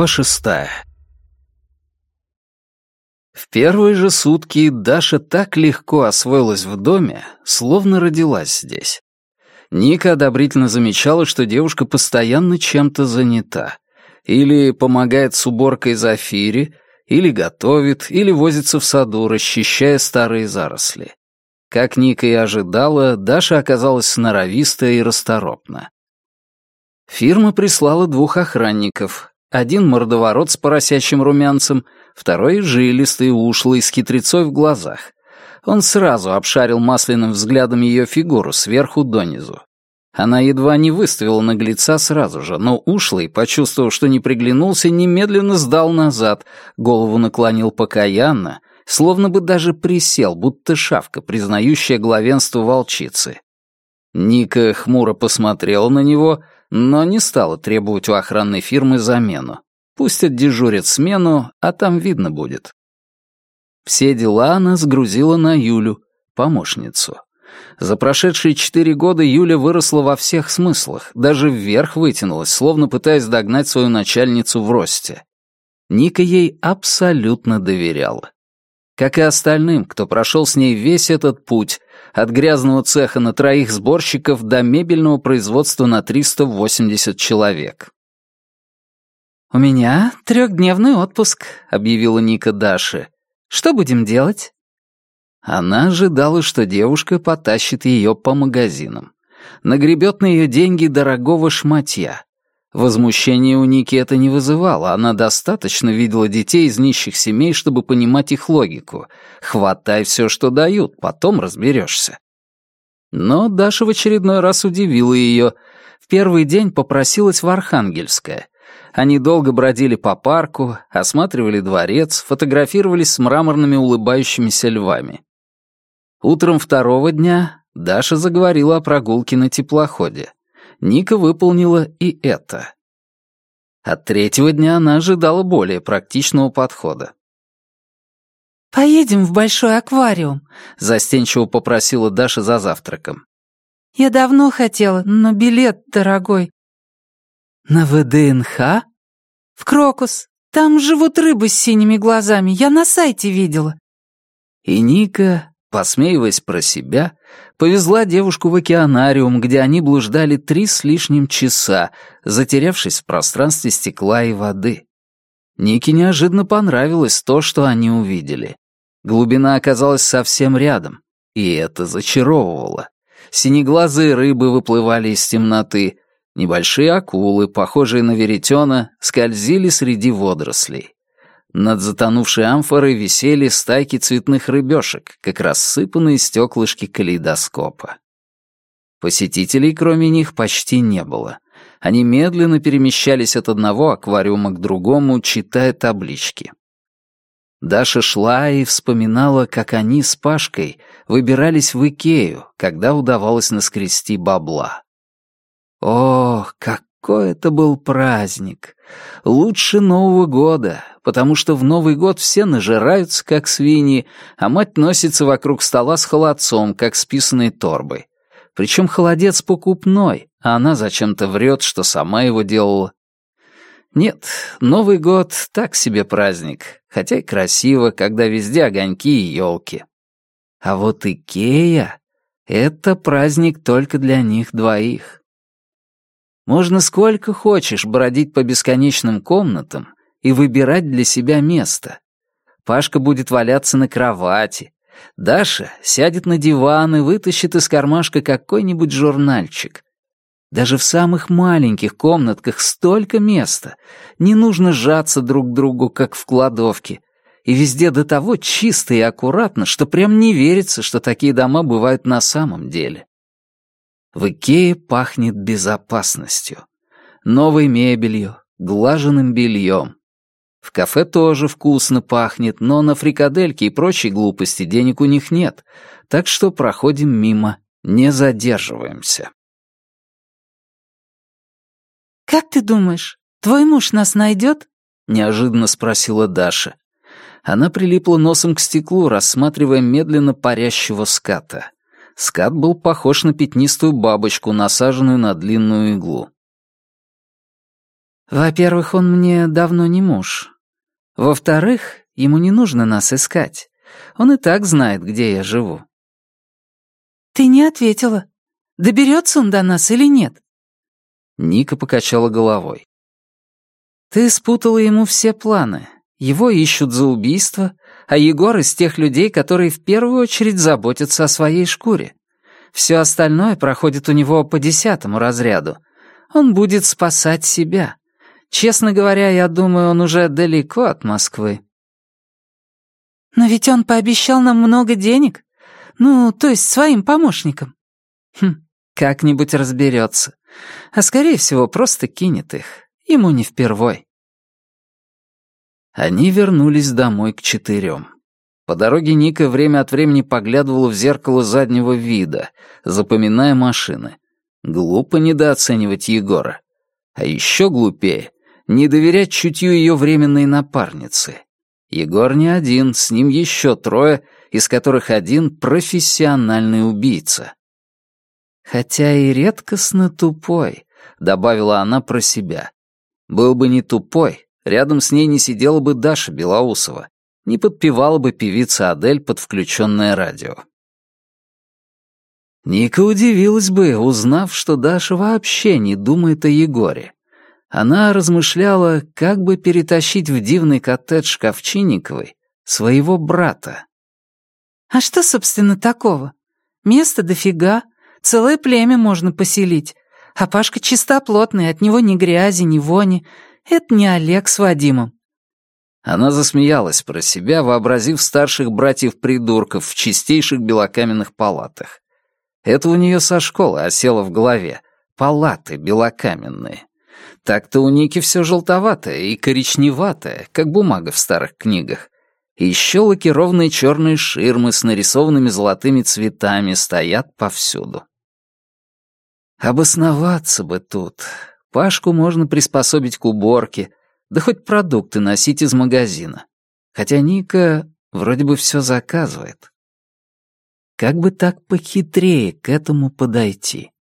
Глава шестая. В первые же сутки Даша так легко освоилась в доме, словно родилась здесь. Ника одобрительно замечала, что девушка постоянно чем-то занята. Или помогает с уборкой Зафире, или готовит, или возится в саду, расчищая старые заросли. Как Ника и ожидала, Даша оказалась сноровистая и расторопна. Фирма прислала двух охранников, один мордоворот с поросячьим румянцем, второй жилистый, ушлый, с хитрецой в глазах. Он сразу обшарил масляным взглядом ее фигуру сверху донизу. Она едва не выставила наглеца сразу же, но ушлый, почувствовав, что не приглянулся, немедленно сдал назад, голову наклонил покаянно, словно бы даже присел, будто шавка, признающая главенство волчицы. Ника хмуро посмотрела на него, но не стала требовать у охранной фирмы замену. Пусть отдежурят смену, а там видно будет. Все дела она сгрузила на Юлю, помощницу. За прошедшие четыре года Юля выросла во всех смыслах, даже вверх вытянулась, словно пытаясь догнать свою начальницу в росте. Ника ей абсолютно доверяла. Как и остальным, кто прошел с ней весь этот путь, от грязного цеха на троих сборщиков до мебельного производства на 380 человек. «У меня трехдневный отпуск», — объявила Ника Даше. «Что будем делать?» Она ожидала, что девушка потащит ее по магазинам. Нагребет на ее деньги дорогого шматья. Возмущение у Ники это не вызывало, она достаточно видела детей из нищих семей, чтобы понимать их логику. Хватай все, что дают, потом разберешься. Но Даша в очередной раз удивила ее. В первый день попросилась в Архангельское. Они долго бродили по парку, осматривали дворец, фотографировались с мраморными улыбающимися львами. Утром второго дня Даша заговорила о прогулке на теплоходе. Ника выполнила и это. От третьего дня она ожидала более практичного подхода. «Поедем в большой аквариум», — застенчиво попросила Даша за завтраком. «Я давно хотела, но билет дорогой». «На ВДНХ?» «В Крокус. Там живут рыбы с синими глазами. Я на сайте видела». И Ника, посмеиваясь про себя, повезла девушку в океанариум, где они блуждали три с лишним часа, затерявшись в пространстве стекла и воды. Нике неожиданно понравилось то, что они увидели. Глубина оказалась совсем рядом, и это зачаровывало. Синеглазые рыбы выплывали из темноты, небольшие акулы, похожие на веретена, скользили среди водорослей. Над затонувшей амфорой висели стайки цветных рыбешек, как рассыпанные стеклышки калейдоскопа. Посетителей, кроме них, почти не было. Они медленно перемещались от одного аквариума к другому, читая таблички. Даша шла и вспоминала, как они с Пашкой выбирались в Икею, когда удавалось наскрести бабла. Ох, какой это был праздник! Лучше Нового года, потому что в Новый год все нажираются, как свиньи, а мать носится вокруг стола с холодцом, как с писаной торбой. Причем холодец покупной, а она зачем-то врет, что сама его делала. Нет, Новый год — так себе праздник, хотя и красиво, когда везде огоньки и елки. А вот Икея — это праздник только для них двоих. Можно сколько хочешь бродить по бесконечным комнатам и выбирать для себя место. Пашка будет валяться на кровати. Даша сядет на диван и вытащит из кармашка какой-нибудь журнальчик. Даже в самых маленьких комнатках столько места. Не нужно сжаться друг к другу, как в кладовке. И везде до того чисто и аккуратно, что прям не верится, что такие дома бывают на самом деле. В Икее пахнет безопасностью. Новой мебелью, глаженным бельем. В кафе тоже вкусно пахнет, но на фрикадельки и прочие глупости денег у них нет, так что проходим мимо, не задерживаемся. «Как ты думаешь, твой муж нас найдет?» — неожиданно спросила Даша. Она прилипла носом к стеклу, рассматривая медленно парящего ската. Скат был похож на пятнистую бабочку, насаженную на длинную иглу. Во-первых, он мне давно не муж. Во-вторых, ему не нужно нас искать. Он и так знает, где я живу. Ты не ответила. Доберется он до нас или нет? Ника покачала головой. Ты спутала ему все планы. Его ищут за убийство, а Егор из тех людей, которые в первую очередь заботятся о своей шкуре. Все остальное проходит у него по десятому разряду. Он будет спасать себя. Честно говоря, я думаю, он уже далеко от Москвы. Но ведь он пообещал нам много денег. Ну, то есть своим помощникам. Хм, как-нибудь разберется. А скорее всего, просто кинет их. Ему не впервой. Они вернулись домой к четырем. По дороге Ника время от времени поглядывала в зеркало заднего вида, запоминая машины. Глупо недооценивать Егора. А еще глупее — не доверять чутью ее временной напарницы. Егор не один, с ним еще трое, из которых один — профессиональный убийца. «Хотя и редкостно тупой», — добавила она про себя. «Был бы не тупой, рядом с ней не сидела бы Даша Белоусова, не подпевала бы певица Адель под включенное радио. Ника удивилась бы, узнав, что Даша вообще не думает о Егоре. Она размышляла, как бы перетащить в дивный коттедж Ковчинниковой своего брата. «А что, собственно, такого? Места дофига, целое племя можно поселить. А Пашка чистоплотный, от него ни грязи, ни вони. Это не Олег с Вадимом. Она засмеялась про себя, вообразив старших братьев-придурков в чистейших белокаменных палатах. Это у нее со школы осело в голове. Палаты белокаменные. Так-то у Ники все желтоватое и коричневатое, как бумага в старых книгах. И еще лакированные черные ширмы с нарисованными золотыми цветами стоят повсюду. Обосноваться бы тут. Пашку можно приспособить к уборке, да хоть продукты носить из магазина. Хотя Ника вроде бы все заказывает. Как бы так похитрее к этому подойти?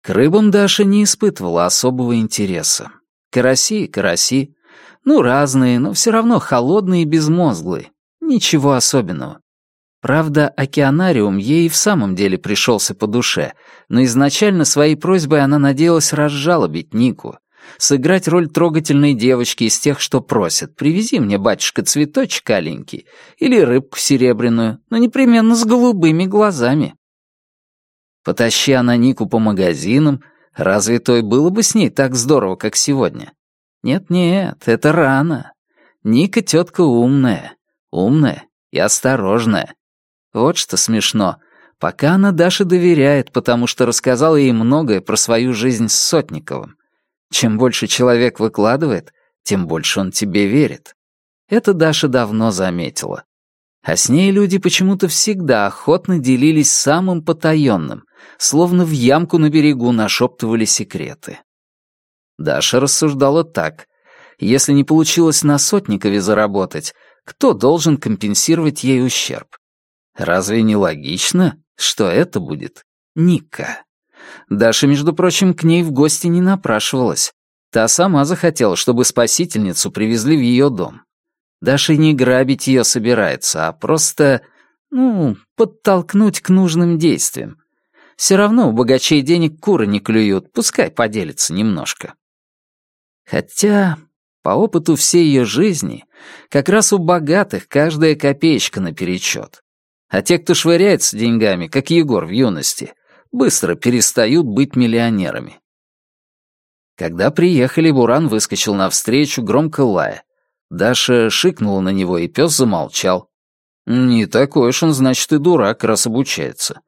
К рыбам Даша не испытывала особого интереса. Караси и караси. Ну, разные, но все равно холодные и безмозглые. Ничего особенного. Правда, океанариум ей в самом деле пришелся по душе, но изначально своей просьбой она надеялась разжалобить Нику, сыграть роль трогательной девочки из тех, что просят. «Привези мне, батюшка, цветочек аленький или рыбку серебряную, но непременно с голубыми глазами». Потащи она Нику по магазинам, разве то и было бы с ней так здорово, как сегодня? Нет-нет, это рано. Ника тетка умная, умная и осторожная. Вот что смешно. Пока она Даше доверяет, потому что рассказала ей многое про свою жизнь с Сотниковым. Чем больше человек выкладывает, тем больше он тебе верит. Это Даша давно заметила. А с ней люди почему-то всегда охотно делились самым потаенным, словно в ямку на берегу нашептывали секреты. Даша рассуждала так. Если не получилось на Сотникове заработать, кто должен компенсировать ей ущерб? Разве не логично, что это будет Ника? Даша, между прочим, к ней в гости не напрашивалась. Та сама захотела, чтобы спасительницу привезли в ее дом. Даша не грабить ее собирается, а просто, ну, подтолкнуть к нужным действиям. Все равно у богачей денег куры не клюют, пускай поделится немножко. Хотя, по опыту всей ее жизни, как раз у богатых каждая копеечка наперечет. А те, кто швыряется деньгами, как Егор в юности, быстро перестают быть миллионерами. Когда приехали, Буран выскочил навстречу, громко лая. Даша шикнула на него, и пес замолчал. Не такой уж он, значит, и дурак, раз обучается.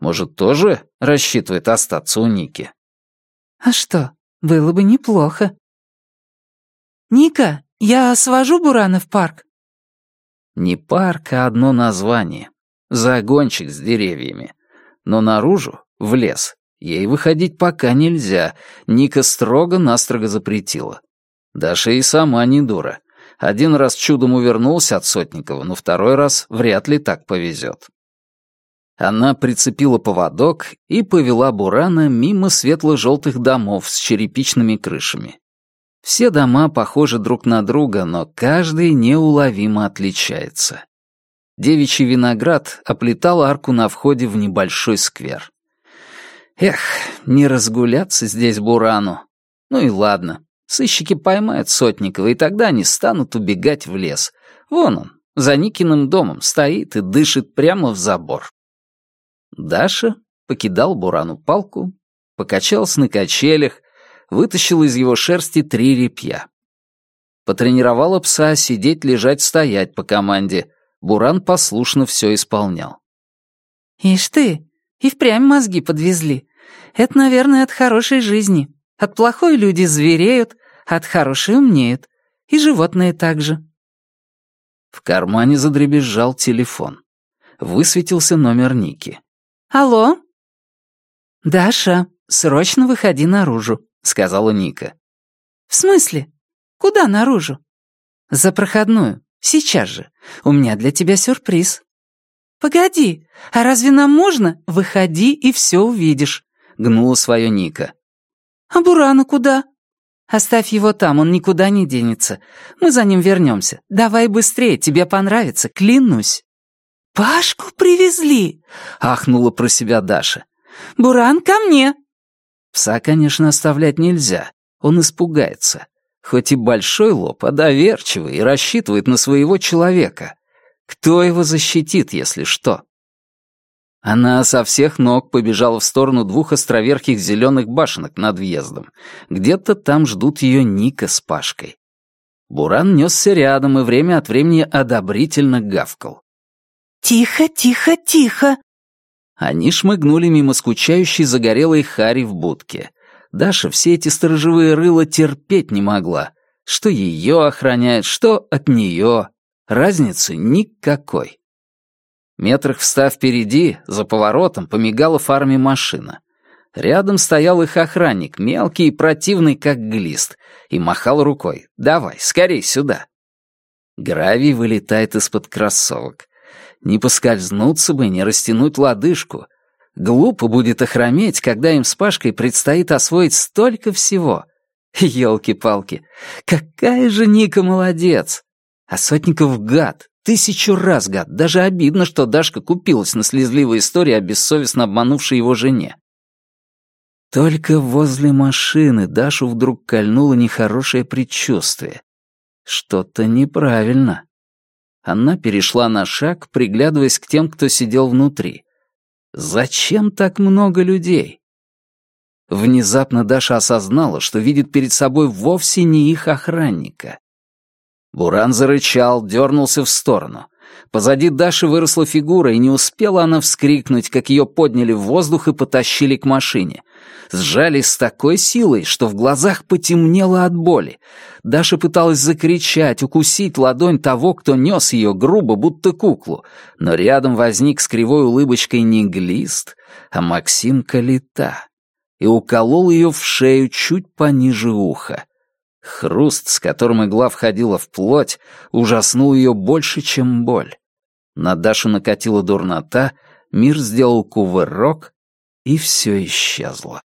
Может, тоже рассчитывает остаться у Ники? А что, было бы неплохо. «Ника, я свожу Бурана в парк?» Не парк, а одно название. Загончик с деревьями. Но наружу в лес. Ей выходить пока нельзя. Ника строго-настрого запретила. Даша и сама не дура. Один раз чудом увернулся от Сотникова, но второй раз вряд ли так повезет. Она прицепила поводок и повела Бурана мимо светло-желтых домов с черепичными крышами. Все дома похожи друг на друга, но каждый неуловимо отличается. Девичий виноград оплетал арку на входе в небольшой сквер. Эх, не разгуляться здесь Бурану. Ну и ладно, сыщики поймают Сотникова, и тогда они станут убегать в лес. Вон он, за Никиным домом, стоит и дышит прямо в забор. Даша покидал Бурану палку, покачался на качелях, вытащил из его шерсти три репья. Потренировала пса сидеть, лежать, стоять по команде. Буран послушно все исполнял. «Ишь ты, и впрямь мозги подвезли. Это, наверное, от хорошей жизни. От плохой люди звереют, от хорошей умнеют. И животные также». В кармане задребезжал телефон. Высветился номер Ники. «Алло?» «Даша, срочно выходи наружу», — сказала Ника. «В смысле? Куда наружу?» «За проходную. Сейчас же. У меня для тебя сюрприз». «Погоди, а разве нам можно? Выходи и все увидишь», — гнула свое Ника. «А Бурана куда?» «Оставь его там, он никуда не денется. Мы за ним вернемся. Давай быстрее, тебе понравится, клянусь». «Пашку привезли!» — ахнула про себя Даша. «Буран, ко мне!» Пса, конечно, оставлять нельзя. Он испугается. Хоть и большой лоб, а доверчивый и рассчитывает на своего человека. Кто его защитит, если что? Она со всех ног побежала в сторону двух островерхих зеленых башенок над въездом. Где-то там ждут ее Ника с Пашкой. Буран несся рядом и время от времени одобрительно гавкал. «Тихо, тихо, тихо!» Они шмыгнули мимо скучающей загорелой Хари в будке. Даша все эти сторожевые рыла терпеть не могла. Что ее охраняет, что от нее. Разницы никакой. Метрах встав впереди, за поворотом, помигала фарме машина. Рядом стоял их охранник, мелкий и противный, как глист, и махал рукой. «Давай, скорей сюда!» Гравий вылетает из-под кроссовок. Не поскользнуться бы, не растянуть лодыжку. Глупо будет охрометь, когда им с Пашкой предстоит освоить столько всего. Ёлки-палки, какая же Ника молодец! А Сотников гад, тысячу раз гад. Даже обидно, что Дашка купилась на слезливой истории о бессовестно обманувшей его жене. Только возле машины Дашу вдруг кольнуло нехорошее предчувствие. Что-то неправильно. Она перешла на шаг, приглядываясь к тем, кто сидел внутри. Зачем так много людей? Внезапно Даша осознала, что видит перед собой вовсе не их охранника. Буран зарычал, дернулся в сторону. Позади Даши выросла фигура, и не успела она вскрикнуть, как ее подняли в воздух и потащили к машине. Сжали с такой силой, что в глазах потемнело от боли. Даша пыталась закричать, укусить ладонь того, кто нес ее грубо, будто куклу, но рядом возник с кривой улыбочкой не Глист, а Максим Калита, и уколол ее в шею чуть пониже уха. Хруст, с которым игла входила в плоть, ужаснул ее больше, чем боль. На Дашу накатила дурнота, мир сделал кувырок, и все исчезло.